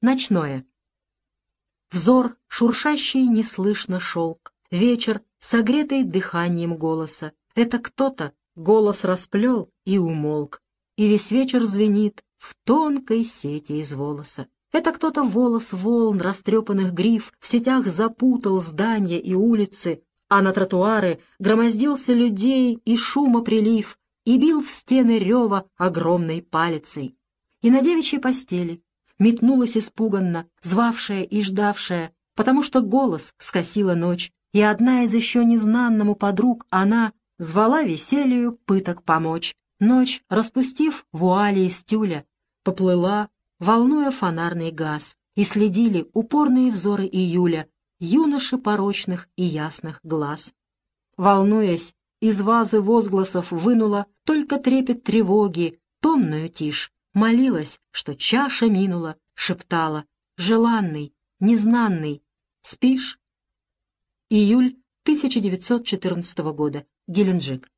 Ночное. Взор, шуршащий неслышно шелк. Вечер, согретый дыханием голоса. Это кто-то голос расплел и умолк. И весь вечер звенит в тонкой сети из волоса. Это кто-то волос волн, растрепанных гриф, в сетях запутал здания и улицы, а на тротуары громоздился людей и шума прилив, и бил в стены рева огромной палицей. И на девичьей постели метнулась испуганно, звавшая и ждавшая, потому что голос скосила ночь, и одна из еще незнанному подруг она звала веселью пыток помочь. Ночь, распустив вуали из тюля, поплыла, волнуя фонарный газ, и следили упорные взоры июля, юноши порочных и ясных глаз. Волнуясь, из вазы возгласов вынула только трепет тревоги, томную тишь, молилась, что чаша минула, шептала, желанный, незнанный, спишь? Июль 1914 года, Геленджик.